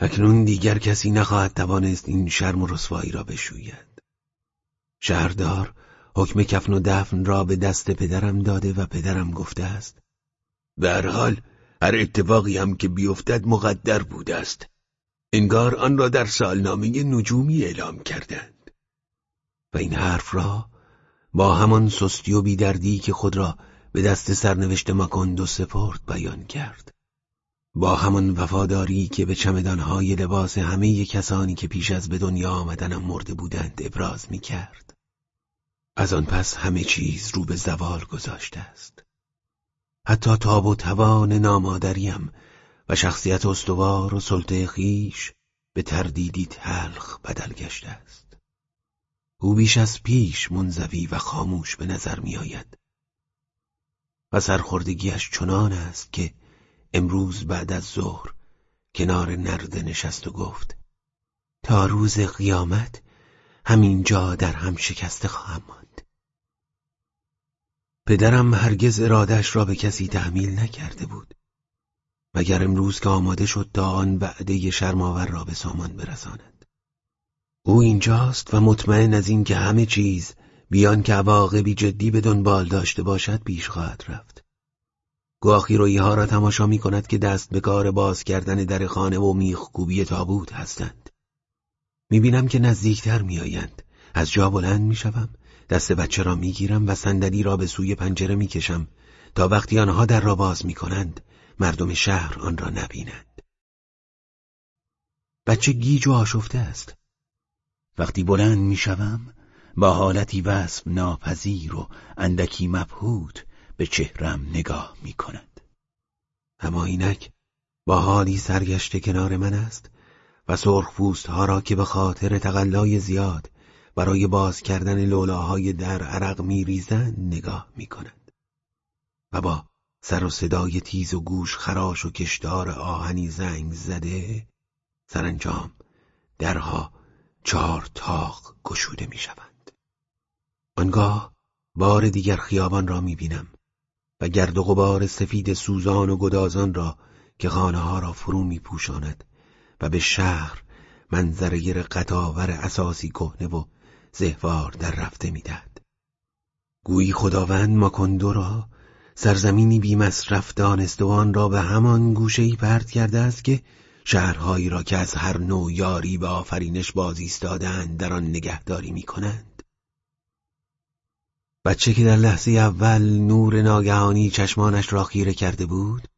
اکنون دیگر کسی نخواهد توانست این شرم و رسوایی را بشوید. شهردار حکم کفن و دفن را به دست پدرم داده و پدرم گفته است حال هر اتفاقی هم که بیفتد مقدر بوده است. انگار آن را در سالنامه نجومی اعلام کردند. و این حرف را با همان سستی و بیدردی که خود را به دست سرنوشت ماکندو سپرد بیان کرد. با همان وفاداری که به چمدانهای لباس همه کسانی که پیش از به دنیا آمدنم مرده بودند ابراز می کرد. از آن پس همه چیز رو به زوال گذاشته است. حتی تاب و توان نامادریم و شخصیت استوار و سلطه خیش به تردیدی تلخ بدل گشته است. او بیش از پیش منزوی و خاموش به نظر می آید. و سرخوردگیش چنان است که امروز بعد از ظهر کنار نرده نشست و گفت تا روز قیامت همین جا در هم شکسته خواهم ماند. پدرم هرگز ارادش را به کسی تحمیل نکرده بود مگر امروز که آماده شد تا آن وعده شرماور را به سامان برساند. او اینجاست و مطمئن از این که همه چیز بیان که عواقبی جدی به دنبال داشته باشد پیش خواهد رفت. گاهی روی ها را تماشا می کند که دست به کار باز کردن در خانه و میخکوبی تابوت هستند. می بینم که نزدیکتر می آیند. از جا بلند می شوم. دست بچه را می گیرم و صندلی را به سوی پنجره می کشم تا وقتی آنها در را باز می کنند مردم شهر آن را نبینند. بچه گیج و آشفته است. وقتی بلند می شوم با حالتی وصف ناپذیر و اندکی مبهوت به چهرم نگاه می کند. اما اینک با حالی سرگشته کنار من است و سرخ ها را که به خاطر تقلای زیاد برای باز کردن لولاهای در عرق می ریزند نگاه می کند. و با سر و صدای تیز و گوش خراش و کشدار آهنی زنگ زده سرانجام درها چهار تاق گشوده می شوند. آنگاه بار دیگر خیابان را می بینم و گرد و غبار سفید سوزان و گدازان را که خانه ها را فرو می پوشاند و به شهر منظره قطاور اساسی کهنه و زهوار در رفته می‌دهد. گویی خداوند ماکندو را سرزمینی بی مصرف دانست و آن را به همان گوشه ای پرت کرده است که شهرهایی را که از هر نوع یاری به آفرینش باز ایستادهاند در آن نگهداری می بچه که در لحظه اول نور ناگهانی چشمانش را خیره کرده بود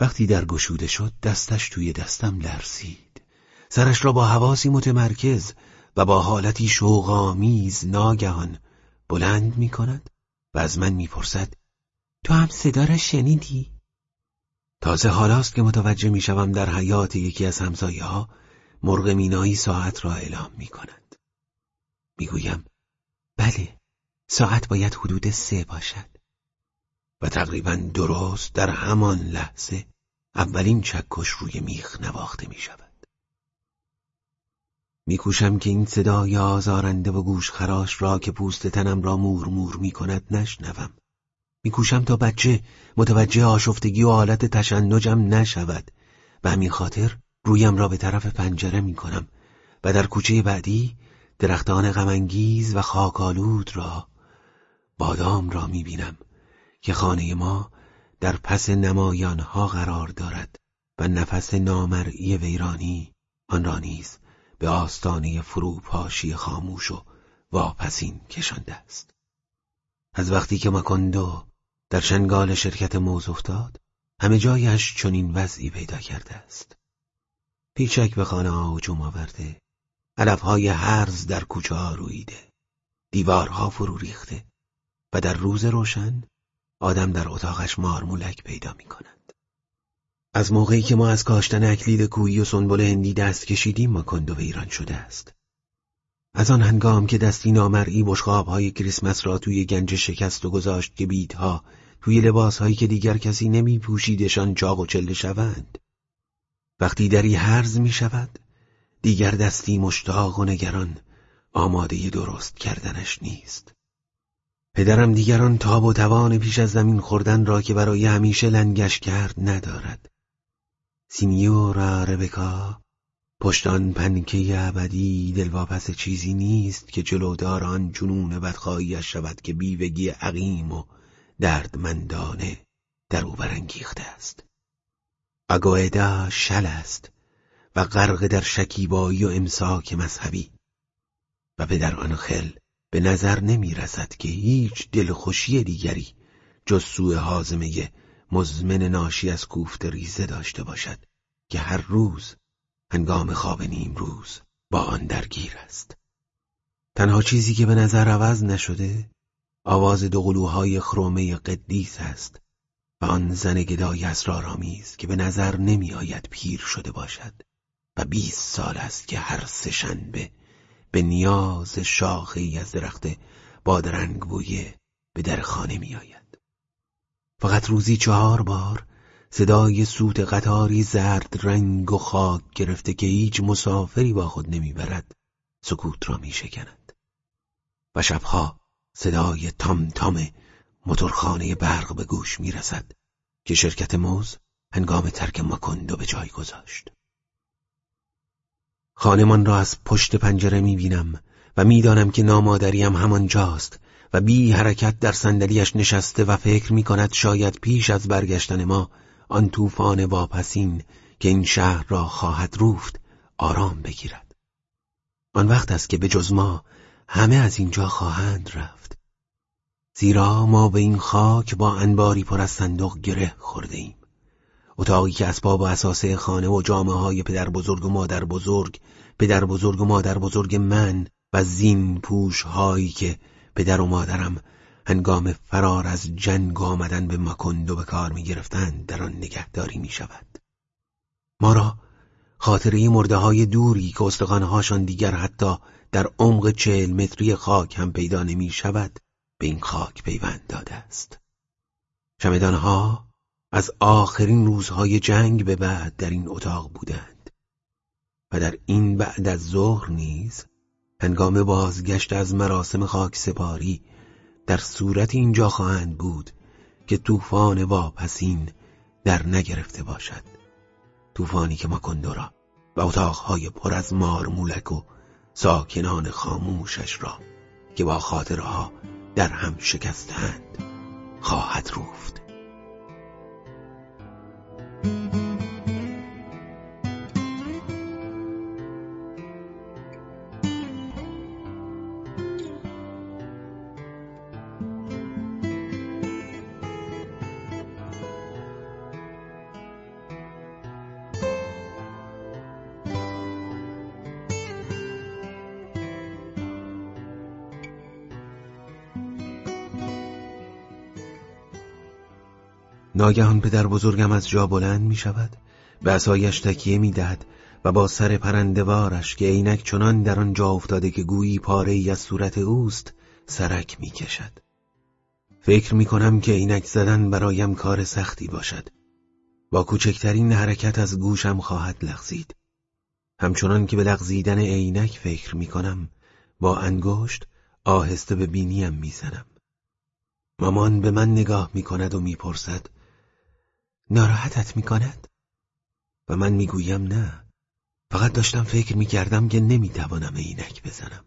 وقتی در گشوده شد دستش توی دستم لرزید سرش را با حواسی متمرکز و با حالتی شوقآمیز ناگهان بلند می کند و از من می‌پرسد تو هم صدا را شنیدی؟ تازه حالاست که متوجه می شوم در حیات یکی از همسایه ها مرغ مینایی ساعت را اعلام می کند. می گویم بله ساعت باید حدود سه باشد. و تقریبا درست در همان لحظه اولین چکش روی میخ نواخته می شود. میکوشم که این صدای آزارنده و گوش خراش را که پوست تنم را مور مور می کند نشنوم. میکوشم تا بچه متوجه آشفتگی و حالت تشنجم نشود و همین خاطر رویم را به طرف پنجره می کنم و در کوچه بعدی درختان غمانگیز و خاکالود را بادام را می‌بینم که خانه ما در پس نمایانها قرار دارد و نفس نامرئی ویرانی آن را نیز به آستانه فروپاشی خاموش و واپسین کشانده است. از وقتی که مکندو در شنگال شرکت موز افتاد همه جایش چنین وضعی پیدا کرده است. پیچک به خانه ها هجوم آورده علفهای هرز در کوچه ها رویده دیوارها فرو ریخته و در روز روشن آدم در اتاقش مارمولک پیدا می کند. از موقعی که ما از کاشتن اکلیل کویی و سنبل هندی دست کشیدیم ما کندو به ایران شده است. از آن هنگام که دستی نامرئی های کریسمس را توی گنج شکست و گذاشت که بیدها توی لباسهایی که دیگر کسی نمی پوشیدشان چاق و چله شوند. وقتی دری هرز می شود دیگر دستی مشتاق و نگران آماده درست کردنش نیست. پدرم دیگران تاب و توان پیش از زمین خوردن را که برای همیشه لنگش کرد ندارد. سینیورا ربکا پشتان پنکه ابدی دلواپس چیزی نیست که جلودار آن جنون بدخواهیش شود که بیوگی عقیم و دردمندانه در او برانگیخته است اگویدا شل است و غرق در شکیبایی و امساک مذهبی و به در آن خل به نظر نمی رسد که هیچ دلخوشی دیگری جز سوء حازمه مزمن ناشی از کوفت ریزه داشته باشد که هر روز هنگام خواب نیم روز با آن درگیر است. تنها چیزی که به نظر عوض نشده آواز دوقلوهای خرومه قدیس است و آن زن گدای اسرارآمیز که به نظر نمی آید پیر شده باشد و بیست سال است که هر سهشنبه به نیاز شاخه از درخت بادرنگ بویه به در خانه می آید. فقط روزی چهار بار صدای سوت قطاری زرد رنگ و خاک گرفته که هیچ مسافری با خود نمی‌برد سکوت را می شکند. و شبها صدای تام تام موتورخانه برق به گوش می رسد که شرکت موز هنگام ترک مکندو به جای گذاشت. خانمان را از پشت پنجره می بینم و می‌دانم که نامادریم همانجاست و بی حرکت در صندلیاش نشسته و فکر می کند شاید پیش از برگشتن ما آن طوفان واپسین که این شهر را خواهد روفت آرام بگیرد. آن وقت است که به جز ما همه از اینجا خواهند رفت. زیرا ما به این خاک با انباری پر از صندوق گره خورده ایم. اتاقی که اسباب و اساسه خانه و جامعه های پدر بزرگ و مادر بزرگ پدر بزرگ و مادر بزرگ من و زین پوش هایی که پدر و مادرم هنگام فرار از جنگ آمدن به مکندو به کار می گرفتند در آن نگهداری می شود. ما را خاطره مرده های دوری که استخوانهاشان دیگر حتی در عمق چهل متری خاک هم پیدا نمی شود به این خاک پیوند داده است. چمدانها از آخرین روزهای جنگ به بعد در این اتاق بودند. و در این بعد از ظهر نیز هنگام بازگشت از مراسم خاک سپاری در صورت اینجا خواهند بود که طوفان واپسین در نگرفته باشد. طوفانی که ماکندورا و اتاقهای پر از مارمولک و ساکنان خاموشش را که با خاطرها در هم شکستند خواهد روفت. ناگهان پدر بزرگم از جا بلند می شود به اصایش تکیه می دهد و با سر پرندوارش که عینک چنان در آن جا افتاده که گویی پاره ای از صورت اوست سرک می کشد. فکر می کنم که عینک زدن برایم کار سختی باشد. با کوچکترین حرکت از گوشم خواهد لغزید. همچنان که به لغزیدن عینک فکر می کنم با انگشت آهسته به بینیم می زنم. مامان به من نگاه می کند و می پرسد ناراحتت می کند؟ و من می‌گویم نه. فقط داشتم فکر می‌کردم که نمی‌توانم عینک بزنم.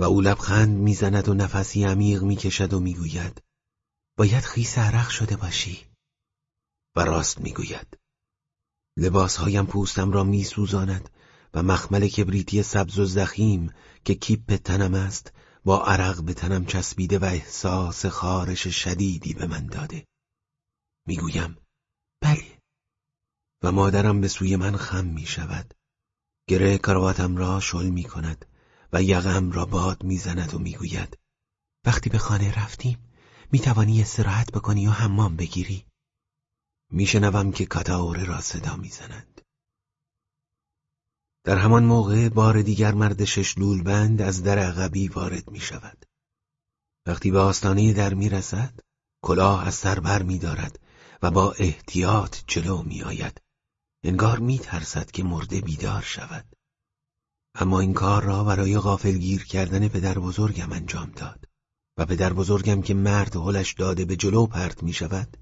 و او لبخند می‌زند و نفسی عمیق می‌کشد و می‌گوید باید خیس عرق شده باشی. و راست می‌گوید لباسهایم پوستم را میسوزاند و مخمل کبریتی سبز و زخیم که کیپ تنم است با عرق به تنم چسبیده و احساس خارش شدیدی به من داده. می‌گویم بله و مادرم به سوی من خم می شود گره کرواتم را شل می کند و یقم را باد می زند و می گوید وقتی به خانه رفتیم می توانی استراحت بکنی و حمام بگیری میشنوم که کاتاوره را صدا می‌زنند. در همان موقع بار دیگر مرد شش بند از در عقبی وارد می شود. وقتی به آستانه در می رسد، کلاه از سر بر می دارد و با احتیاط جلو می آید. انگار می ترسد که مرده بیدار شود. اما این کار را برای غافلگیر کردن پدر بزرگم انجام داد و پدر بزرگم که مرد حلش داده به جلو پرت می شود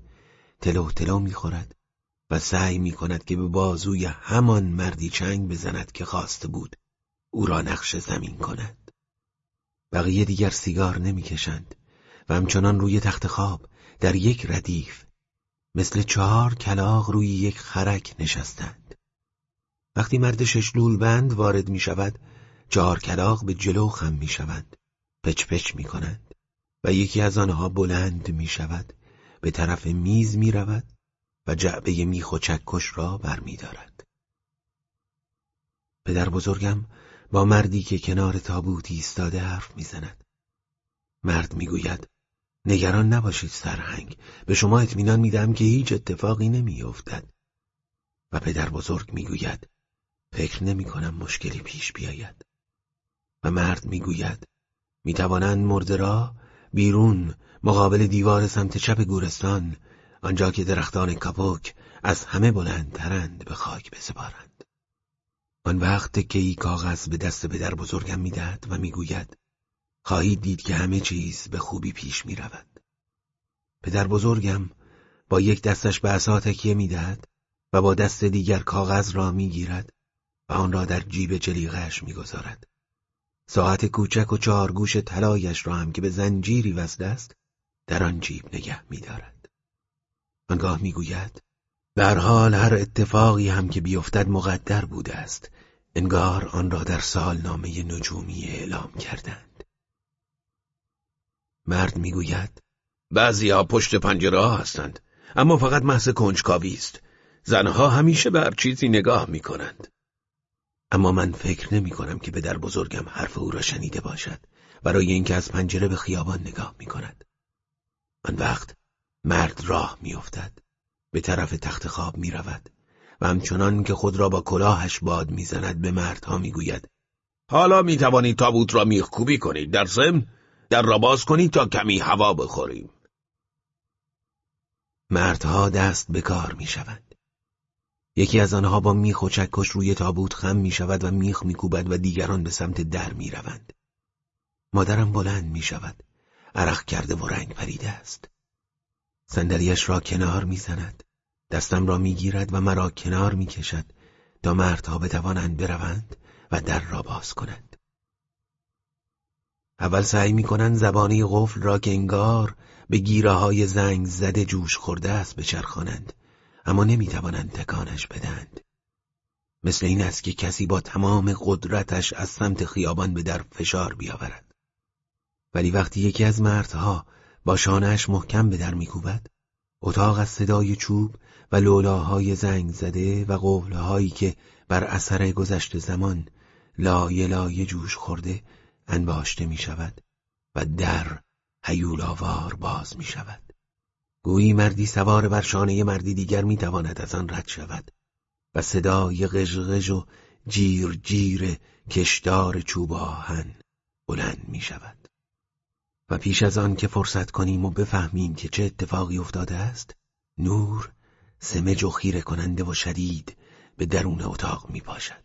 تلو تلو می خورد و سعی می کند که به بازوی همان مردی چنگ بزند که خواسته بود او را نقش زمین کند بقیه دیگر سیگار نمی‌کشند و همچنان روی تخت خواب در یک ردیف مثل چهار کلاغ روی یک خرک نشستند وقتی مرد ششلول بند وارد می شود چهار کلاغ به جلو خم می شوند پچ پچ می کنند و یکی از آنها بلند می شود به طرف میز می رود و جعبه میخ و چکش را برمیدارد. پدر بزرگم با مردی که کنار تابوت ایستاده حرف می‌زند. مرد می‌گوید نگران نباشید سرهنگ. به شما اطمینان میدم که هیچ اتفاقی نمیافتد. و پدر بزرگ می‌گوید فکر نمی کنم مشکلی پیش بیاید. و مرد می‌گوید می‌توانند مرده را بیرون مقابل دیوار سمت چپ گورستان آنجا که درختان کاپوک از همه بلندترند به خاک بسپارند. آن وقت که ای کاغذ به دست پدر بزرگم می‌دهد و می‌گوید خواهید دید که همه چیز به خوبی پیش می رود. پدر بزرگم با یک دستش به عصا تکیه می‌دهد و با دست دیگر کاغذ را می‌گیرد و آن را در جیب جلیقهش می‌گذارد. ساعت کوچک و چهارگوش طلایش را هم که به زنجیری وصل است در آن جیب نگه میدارد. آنگاه می‌گوید در حال هر اتفاقی هم که بیفتد مقدر بوده است انگار آن را در سالنامه نجومی اعلام کردند مرد می‌گوید ها پشت پنجره هستند اما فقط محض کنجکاوی است. زنها همیشه به هر چیزی نگاه می‌کنند. اما من فکر نمی کنم که در بزرگم حرف او را شنیده باشد برای اینکه از پنجره به خیابان نگاه می کند. آن وقت مرد راه میافتد به طرف تخت خواب می رود و همچنان که خود را با کلاهش باد می‌زند به مردها می‌گوید حالا می توانید تابوت را میخکوبی کنید. در ضمن در را باز کنید تا کمی هوا بخوریم مردها دست به کار می شود. یکی از آنها با میخ و چکش روی تابوت خم می شود و میخ میکوبد و دیگران به سمت در می روند. مادرم بلند می شود. عرق کرده و رنگ پریده است. صندلیاش را کنار می‌زند دستم را می‌گیرد و مرا کنار می‌کشد تا مردها بتوانند بروند و در را باز کنند اول سعی می‌کنند زبانی قفل را که انگار به گیره های زنگ زده جوش خورده است بچرخانند اما نمی‌توانند تکانش بدهند. مثل این است که کسی با تمام قدرتش از سمت خیابان به در فشار بیاورد. ولی وقتی یکی از مردها با شانهش محکم به در میکوبد اتاق از صدای چوب و لولاهای زنگ زده و قولهایی که بر اثر گذشت زمان لایه لایه جوش خورده انباشته می شود و در هیولاوار باز می شود. گویی مردی سوار بر شانه مردی دیگر می تواند از آن رد شود و صدای غژغژ و جیر جیر کشدار چوب آهن بلند می شود. و پیش از آن که فرصت کنیم و بفهمیم که چه اتفاقی افتاده است نور سمج و خیره کننده و شدید به درون اتاق می پاشد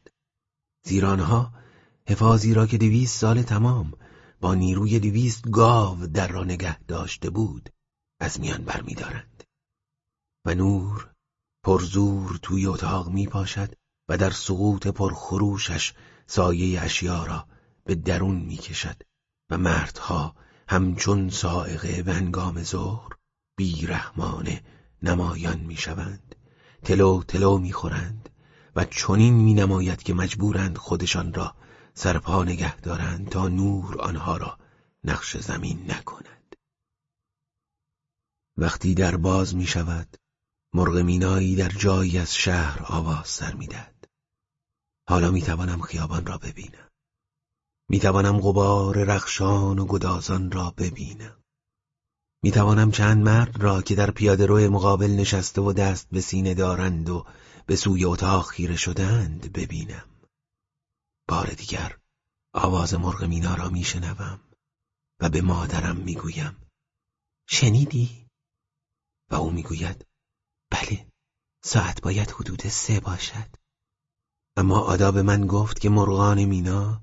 زیرانها حفاظی را که دویست سال تمام با نیروی دویست گاو در را نگه داشته بود از میان برمیدارند و نور پرزور توی اتاق می پاشد و در سقوط پرخروشش سایه اشیا را به درون می کشد و مردها همچون سائقه به انگام ظهر بیرحمانه نمایان می‌شوند تلو تلو می‌خورند و چنین مینماید که مجبورند خودشان را سرپا نگه دارند تا نور آنها را نقش زمین نکند وقتی در باز می شود مرغ مینایی در جایی از شهر آواز سر می‌دهد حالا می توانم خیابان را ببینم می توانم غبار رخشان و گدازان را ببینم. می توانم چند مرد را که در پیاده روی مقابل نشسته و دست به سینه دارند و به سوی اتاق خیره شدند ببینم. بار دیگر آواز مرغ مینا را می شنوم و به مادرم می گویم شنیدی؟ و او می گوید بله ساعت باید حدود سه باشد. اما آداب من گفت که مرغان مینا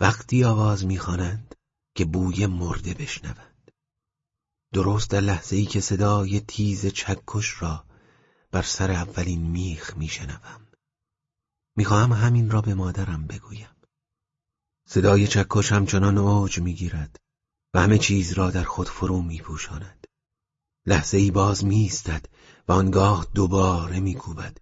وقتی آواز می‌خوانند که بوی مرده بشنوند درست در لحظه ای که صدای تیز چکش را بر سر اولین میخ میشنوم می‌خواهم همین را به مادرم بگویم. صدای چکش همچنان اوج می‌گیرد و همه چیز را در خود فرو میپوشاند. لحظه ای باز میستد و آنگاه دوباره میکوبد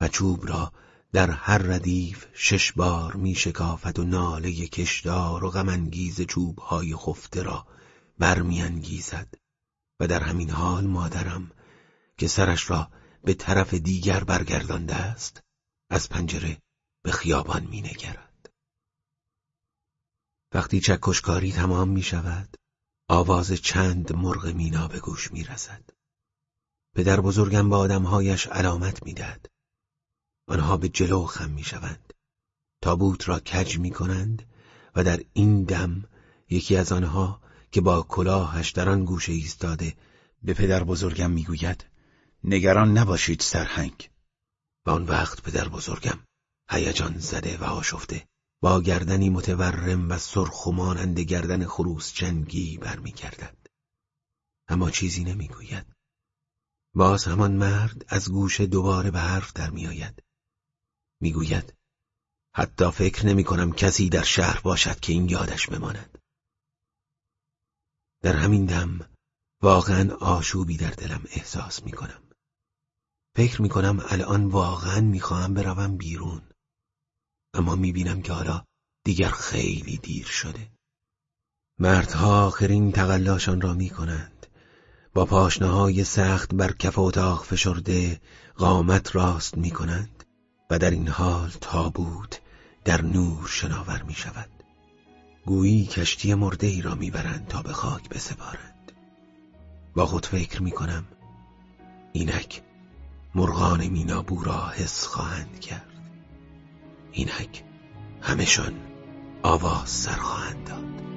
و چوب را در هر ردیف شش بار می شکافد و ناله کشدار و غمانگیز چوبهای خفته را برمیانگیزد. و در همین حال مادرم که سرش را به طرف دیگر برگردانده است از پنجره به خیابان می نگرد. وقتی چکشکاری تمام می شود آواز چند مرغ مینا به گوش می رسد. پدر بزرگم با آدمهایش علامت می‌دهد. آنها به جلو خم می شوند. تابوت را کج می کنند و در این دم یکی از آنها که با کلاهش در آن گوشه ایستاده به پدر بزرگم می‌گوید نگران نباشید سرهنگ و آن وقت پدر بزرگم هیجان زده و آشفته با گردنی متورم و سرخ و مانند گردن خروس چنگی برمیگردد. اما چیزی نمی‌گوید. باز همان مرد از گوشه دوباره به حرف در میآید. می‌گوید حتی فکر نمی کنم کسی در شهر باشد که این یادش بماند. در همین دم واقعا آشوبی در دلم احساس می کنم فکر می کنم الان واقعا می خواهم بروم بیرون. اما می بینم که حالا دیگر خیلی دیر شده. مردها آخرین تقلاشان را می کنند با پاشنه سخت بر کف اتاق فشرده قامت راست می کنند و در این حال تابوت در نور شناور می شود گویی کشتی مرده ای را می‌برند تا به خاک بسپارند. با خود فکر می کنم اینک مرغان مینابو را حس خواهند کرد. اینک همشان آواز سر خواهند داد.